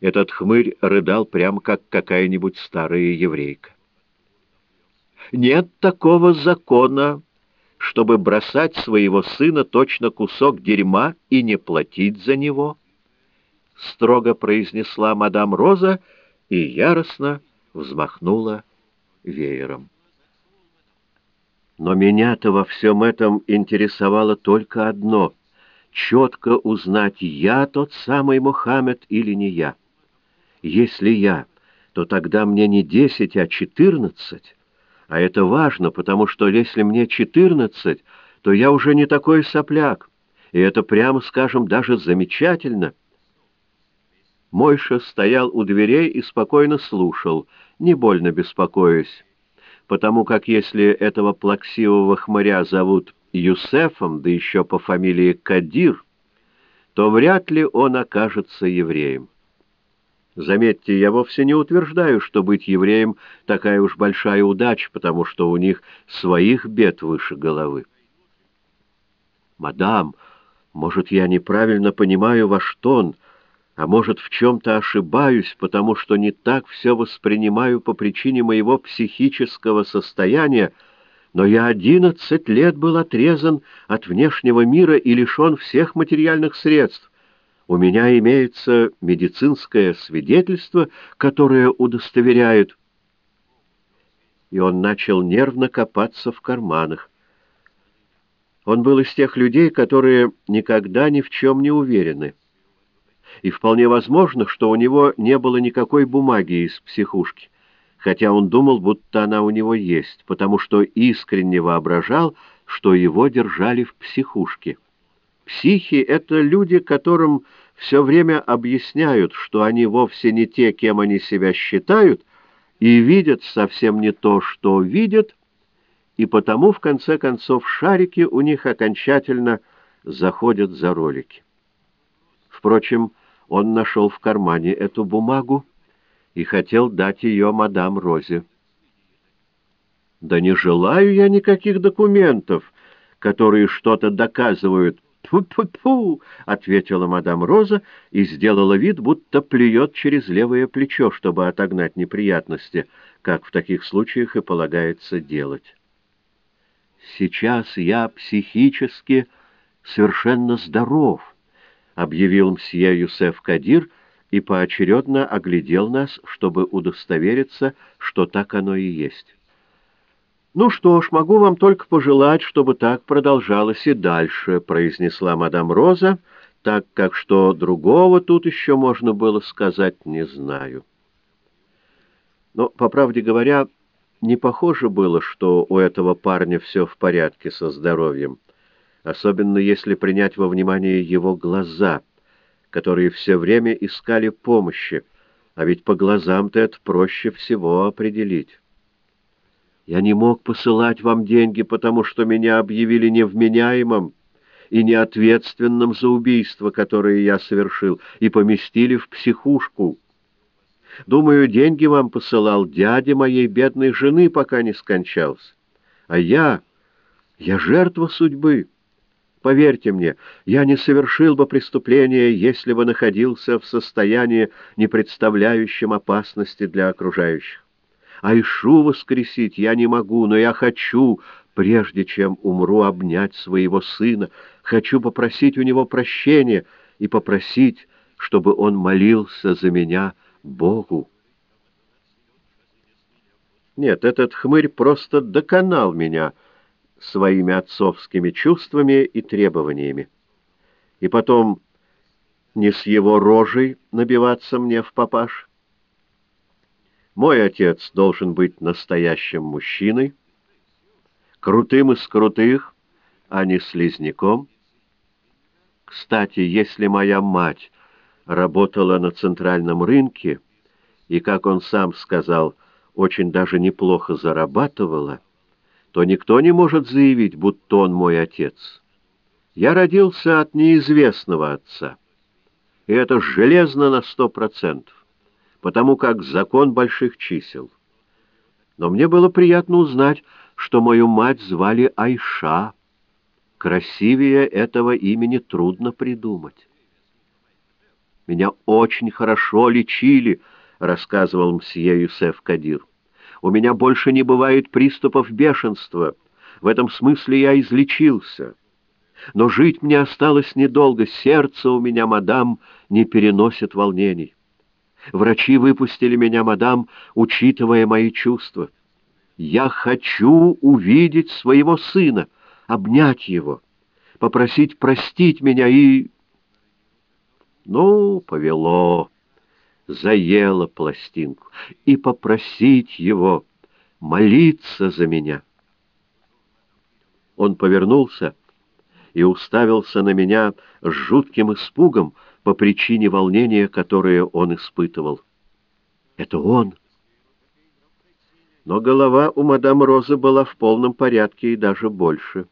Этот хмырь рыдал прямо как какая-нибудь старая еврейка. Нет такого закона, чтобы бросать своего сына точно кусок дерьма и не платить за него, — строго произнесла мадам Роза и яростно взмахнула веером. Но меня-то во всем этом интересовало только одно — четко узнать, я тот самый Мухаммед или не я. Если я, то тогда мне не десять, а четырнадцать. А это важно, потому что если мне четырнадцать, то я уже не такой сопляк, и это, прямо скажем, даже замечательно. Мойша стоял у дверей и спокойно слушал, не больно беспокоясь потому как если этого плаксивого хмыря зовут Юсефом, да еще по фамилии Кадир, то вряд ли он окажется евреем. Заметьте, я вовсе не утверждаю, что быть евреем такая уж большая удача, потому что у них своих бед выше головы. «Мадам, может, я неправильно понимаю ваш тон?» а может, в чем-то ошибаюсь, потому что не так все воспринимаю по причине моего психического состояния, но я одиннадцать лет был отрезан от внешнего мира и лишен всех материальных средств. У меня имеется медицинское свидетельство, которое удостоверяет. И он начал нервно копаться в карманах. Он был из тех людей, которые никогда ни в чем не уверены и вполне возможно, что у него не было никакой бумаги из психушки, хотя он думал, будто она у него есть, потому что искренне воображал, что его держали в психушке. Психи — это люди, которым все время объясняют, что они вовсе не те, кем они себя считают, и видят совсем не то, что видят, и потому, в конце концов, шарики у них окончательно заходят за ролики. Впрочем, он нашел в кармане эту бумагу и хотел дать ее мадам Розе. «Да не желаю я никаких документов, которые что-то доказывают». «Тьфу-тьфу-тьфу!» — ответила мадам Роза и сделала вид, будто плюет через левое плечо, чтобы отогнать неприятности, как в таких случаях и полагается делать. «Сейчас я психически совершенно здоров» объявил мсье Юсеф Кадир и поочередно оглядел нас, чтобы удостовериться, что так оно и есть. «Ну что ж, могу вам только пожелать, чтобы так продолжалось и дальше», — произнесла мадам Роза, так как что другого тут еще можно было сказать, не знаю. Но, по правде говоря, не похоже было, что у этого парня все в порядке со здоровьем особенно если принять во внимание его глаза, которые все время искали помощи, а ведь по глазам-то это проще всего определить. Я не мог посылать вам деньги, потому что меня объявили невменяемым и неответственным за убийство, которое я совершил, и поместили в психушку. Думаю, деньги вам посылал дядя моей бедной жены, пока не скончался. А я... я жертва судьбы». Поверьте мне, я не совершил бы преступления, если бы находился в состоянии, не представляющем опасности для окружающих. Айшу воскресить я не могу, но я хочу, прежде чем умру, обнять своего сына, хочу попросить у него прощения и попросить, чтобы он молился за меня Богу. Нет, этот хмырь просто доконал меня — своими отцовскими чувствами и требованиями. И потом не с его рожей набиваться мне в папаш. Мой отец должен быть настоящим мужчиной, крутым из крутых, а не слизняком. Кстати, если моя мать работала на центральном рынке и, как он сам сказал, очень даже неплохо зарабатывала, то никто не может заявить, будто он мой отец. Я родился от неизвестного отца, и это железно на сто процентов, потому как закон больших чисел. Но мне было приятно узнать, что мою мать звали Айша. Красивее этого имени трудно придумать. «Меня очень хорошо лечили», — рассказывал мсье Юсеф Кадир. «У меня больше не бывает приступов бешенства. В этом смысле я излечился. Но жить мне осталось недолго. Сердце у меня, мадам, не переносит волнений. Врачи выпустили меня, мадам, учитывая мои чувства. Я хочу увидеть своего сына, обнять его, попросить простить меня и... Ну, повело, заело пластинку, и попросить его молиться за меня. Он повернулся и уставился на меня с жутким испугом по причине волнения, которое он испытывал. Это он но голова у мадам Розы была в полном порядке и даже больше.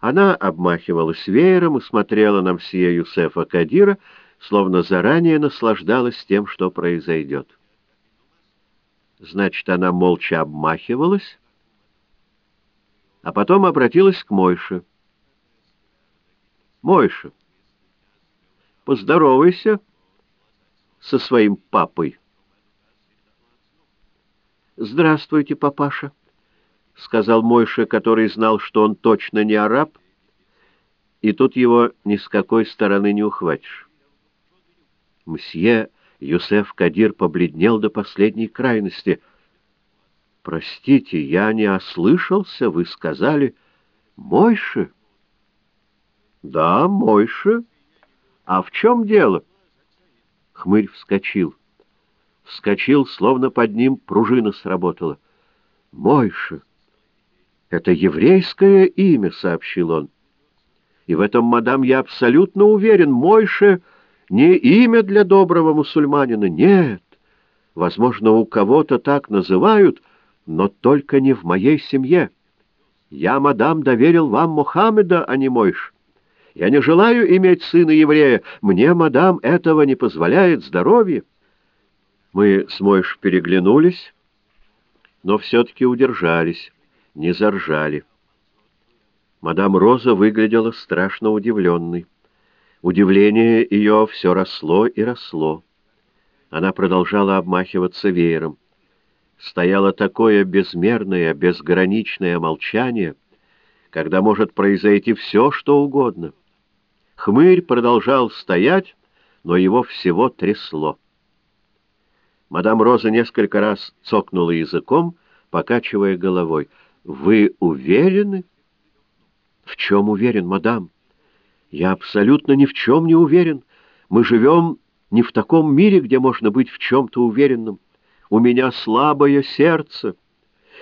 Она обмахивалась веером и смотрела на мсье Юсефа Кадира, словно заранее наслаждалась тем, что произойдет. Значит, она молча обмахивалась, а потом обратилась к Мойше. «Мойша, поздоровайся со своим папой». «Здравствуйте, папаша», — сказал Мойша, который знал, что он точно не араб, и тут его ни с какой стороны не ухватишь. Мсье Юсеф Кадир побледнел до последней крайности. «Простите, я не ослышался, вы сказали Мойше?» «Да, Мойше. А в чем дело?» Хмырь вскочил вскочил, словно под ним пружина сработала. «Мойша! Это еврейское имя», — сообщил он. «И в этом, мадам, я абсолютно уверен, Мойша не имя для доброго мусульманина, нет. Возможно, у кого-то так называют, но только не в моей семье. Я, мадам, доверил вам Мухаммеда, а не Мойш. Я не желаю иметь сына еврея. Мне, мадам, этого не позволяет здоровье». Мы с Мойш переглянулись, но все-таки удержались, не заржали. Мадам Роза выглядела страшно удивленной. Удивление ее все росло и росло. Она продолжала обмахиваться веером. Стояло такое безмерное, безграничное молчание, когда может произойти все, что угодно. Хмырь продолжал стоять, но его всего трясло. Мадам Роза несколько раз цокнула языком, покачивая головой. «Вы уверены?» «В чем уверен, мадам?» «Я абсолютно ни в чем не уверен. Мы живем не в таком мире, где можно быть в чем-то уверенным. У меня слабое сердце.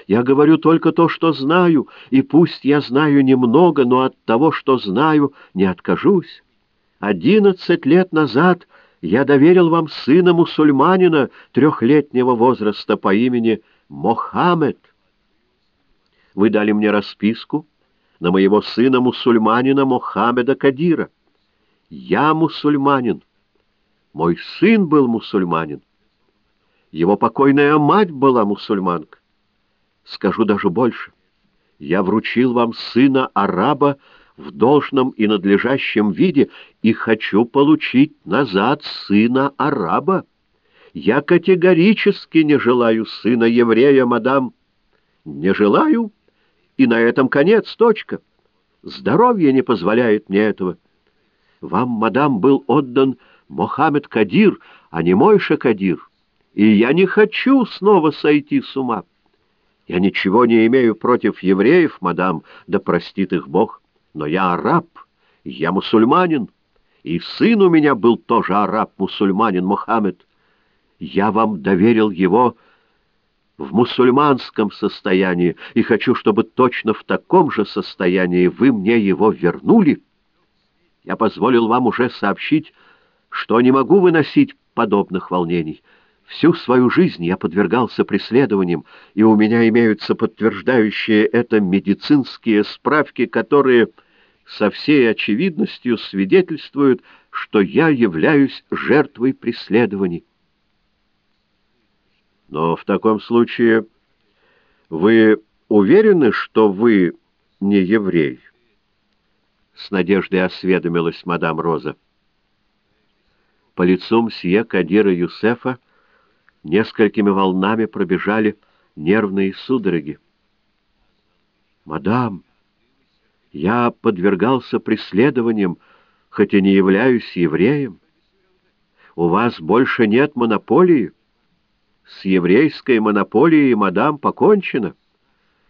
Я говорю только то, что знаю, и пусть я знаю немного, но от того, что знаю, не откажусь. Одиннадцать лет назад я доверил вам сына мусульманина трехлетнего возраста по имени Мохаммед. Вы дали мне расписку на моего сына мусульманина Мохаммеда Кадира. Я мусульманин. Мой сын был мусульманин. Его покойная мать была мусульманка. Скажу даже больше. Я вручил вам сына араба, в должном и надлежащем виде и хочу получить назад сына араба. Я категорически не желаю сына еврея, мадам. Не желаю, и на этом конец, точка. Здоровье не позволяет мне этого. Вам, мадам, был отдан Мохаммед Кадир, а не Мойша Кадир, и я не хочу снова сойти с ума. Я ничего не имею против евреев, мадам, да простит их Бог но я араб, я мусульманин, и сын у меня был тоже араб-мусульманин Мухаммед. Я вам доверил его в мусульманском состоянии, и хочу, чтобы точно в таком же состоянии вы мне его вернули». Я позволил вам уже сообщить, что не могу выносить подобных волнений. Всю свою жизнь я подвергался преследованиям, и у меня имеются подтверждающие это медицинские справки, которые со всей очевидностью свидетельствуют, что я являюсь жертвой преследований. Но в таком случае вы уверены, что вы не еврей? С надеждой осведомилась мадам Роза. По лицу мсье Кадира Юсефа несколькими волнами пробежали нервные судороги. «Мадам, я подвергался преследованиям, хоть и не являюсь евреем. У вас больше нет монополии. С еврейской монополией, мадам, покончено.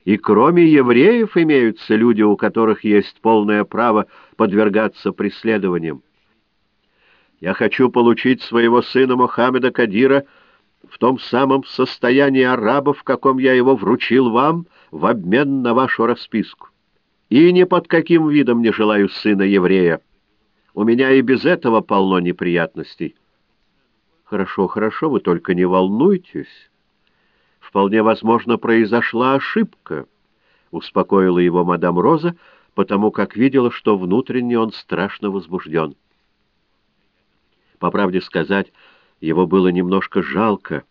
И кроме евреев имеются люди, у которых есть полное право подвергаться преследованиям. Я хочу получить своего сына Мохаммеда Кадира в том самом состоянии араба, в каком я его вручил вам в обмен на вашу расписку. И ни под каким видом не желаю сына еврея. У меня и без этого полно неприятностей. Хорошо, хорошо, вы только не волнуйтесь. Вполне возможно, произошла ошибка, успокоила его мадам Роза, потому как видела, что внутренне он страшно возбужден. По правде сказать, его было немножко жалко,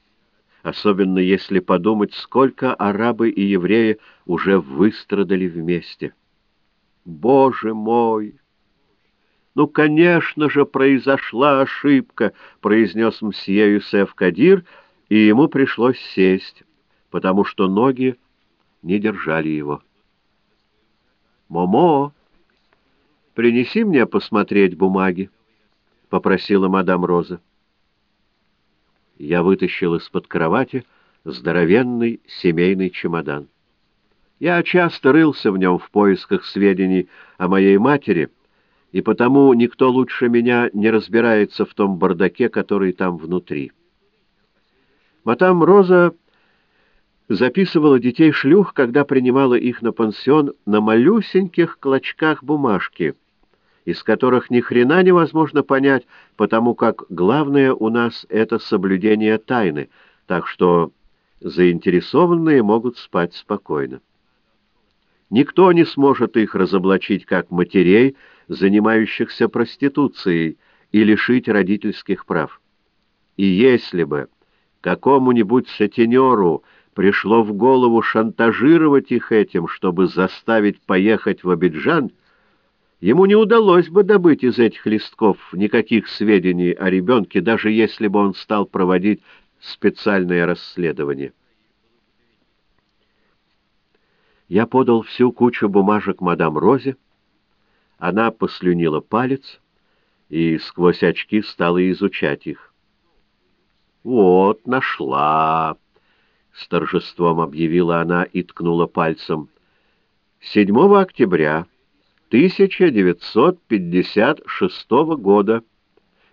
особенно если подумать, сколько арабы и евреи уже выстрадали вместе. «Боже мой!» «Ну, конечно же, произошла ошибка», — произнес мсье Юсеф Кадир, и ему пришлось сесть, потому что ноги не держали его. «Момо, принеси мне посмотреть бумаги», — попросила мадам Роза. Я вытащил из-под кровати здоровенный семейный чемодан. Я часто рылся в нем в поисках сведений о моей матери, и потому никто лучше меня не разбирается в том бардаке, который там внутри. Мадам Роза записывала детей шлюх, когда принимала их на пансион на малюсеньких клочках бумажки — из которых ни хрена невозможно понять, потому как главное у нас — это соблюдение тайны, так что заинтересованные могут спать спокойно. Никто не сможет их разоблачить как матерей, занимающихся проституцией, и лишить родительских прав. И если бы какому-нибудь сатенеру пришло в голову шантажировать их этим, чтобы заставить поехать в Абиджан — Ему не удалось бы добыть из этих листков никаких сведений о ребенке, даже если бы он стал проводить специальное расследование. Я подал всю кучу бумажек мадам Розе. Она послюнила палец и сквозь очки стала изучать их. «Вот, нашла!» — с торжеством объявила она и ткнула пальцем. «7 октября». 1956 года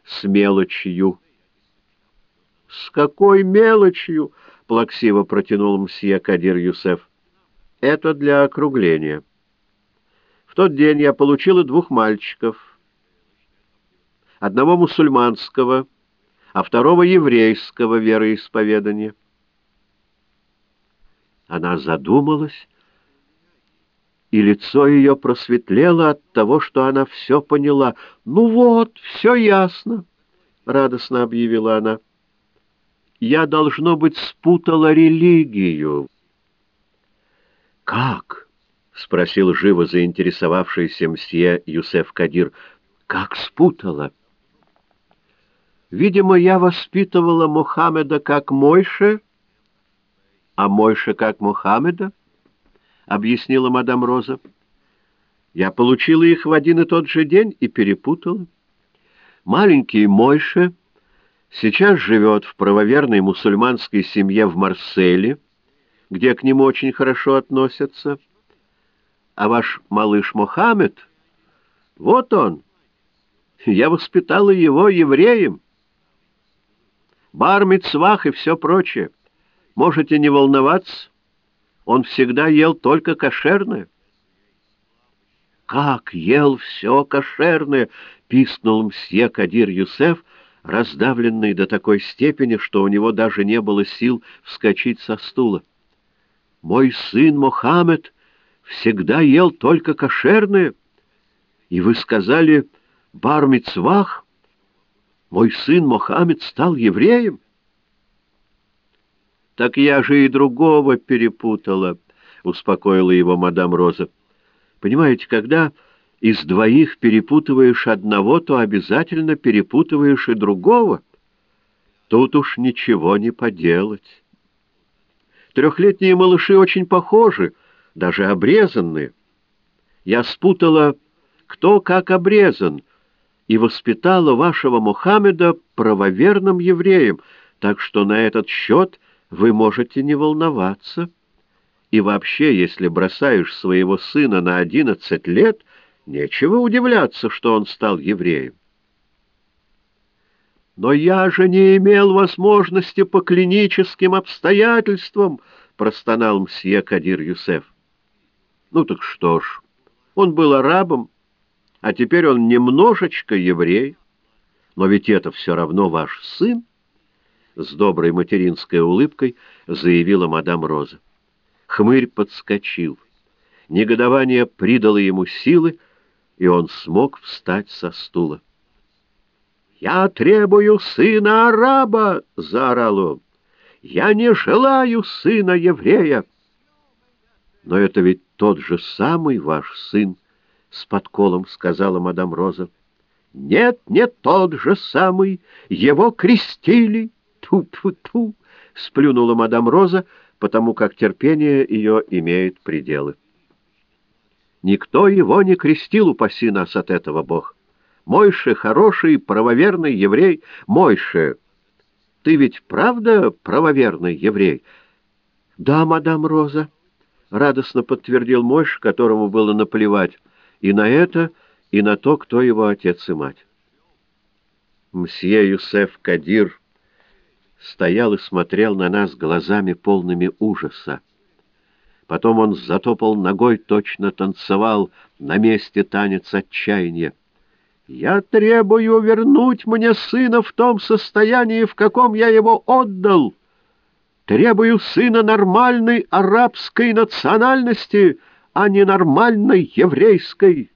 с мелочью. «С какой мелочью?» — плаксиво протянул мсье Кадир Юсеф. «Это для округления. В тот день я получила двух мальчиков. Одного мусульманского, а второго еврейского вероисповедания». Она задумалась и лицо ее просветлело от того, что она все поняла. «Ну вот, все ясно», — радостно объявила она. «Я, должно быть, спутала религию». «Как?» — спросил живо заинтересовавшийся мсье Юсеф Кадир. «Как спутала?» «Видимо, я воспитывала Мухаммеда как Мойше, а Мойше как Мухаммеда» объяснила мадам Роза. Я получила их в один и тот же день и перепутала. Маленький Мойше сейчас живет в правоверной мусульманской семье в Марселе, где к нему очень хорошо относятся. А ваш малыш Мохаммед, вот он. Я воспитала его евреем. Бар, мицвах и все прочее. Можете не волноваться. Он всегда ел только кошерное. как ел все кошерное!» — пискнул мсье Кадир Юсеф, раздавленный до такой степени, что у него даже не было сил вскочить со стула. «Мой сын Мохаммед всегда ел только кошерное, и вы сказали «бар-мицвах»? Мой сын Мохаммед стал евреем?» «Так я же и другого перепутала», — успокоила его мадам Роза. «Понимаете, когда из двоих перепутываешь одного, то обязательно перепутываешь и другого. Тут уж ничего не поделать. Трехлетние малыши очень похожи, даже обрезанные. Я спутала, кто как обрезан, и воспитала вашего Мухаммеда правоверным евреем, так что на этот счет вы можете не волноваться. И вообще, если бросаешь своего сына на одиннадцать лет — Нечего удивляться, что он стал евреем. «Но я же не имел возможности по клиническим обстоятельствам», — простонал мсье Кадир Юсеф. «Ну так что ж, он был арабом, а теперь он немножечко еврей. Но ведь это все равно ваш сын», — с доброй материнской улыбкой заявила мадам Роза. Хмырь подскочил. Негодование придало ему силы, и он смог встать со стула. «Я требую сына араба!» — заорал он. «Я не желаю сына еврея!» «Но это ведь тот же самый ваш сын!» — с подколом сказала мадам Роза. «Нет, не тот же самый! Его крестили!» «Ту-ту-ту!» — сплюнула мадам Роза, потому как терпение ее имеет пределы. Никто его не крестил, упаси нас от этого, Бог. Мойше хороший, правоверный еврей. Мойше, ты ведь правда правоверный еврей? Да, мадам Роза, — радостно подтвердил Мойш, которому было наплевать и на это, и на то, кто его отец и мать. Мсье Юсеф Кадир стоял и смотрел на нас глазами полными ужаса. Потом он затопал ногой, точно танцевал на месте танец отчаяния. «Я требую вернуть мне сына в том состоянии, в каком я его отдал. Требую сына нормальной арабской национальности, а не нормальной еврейской».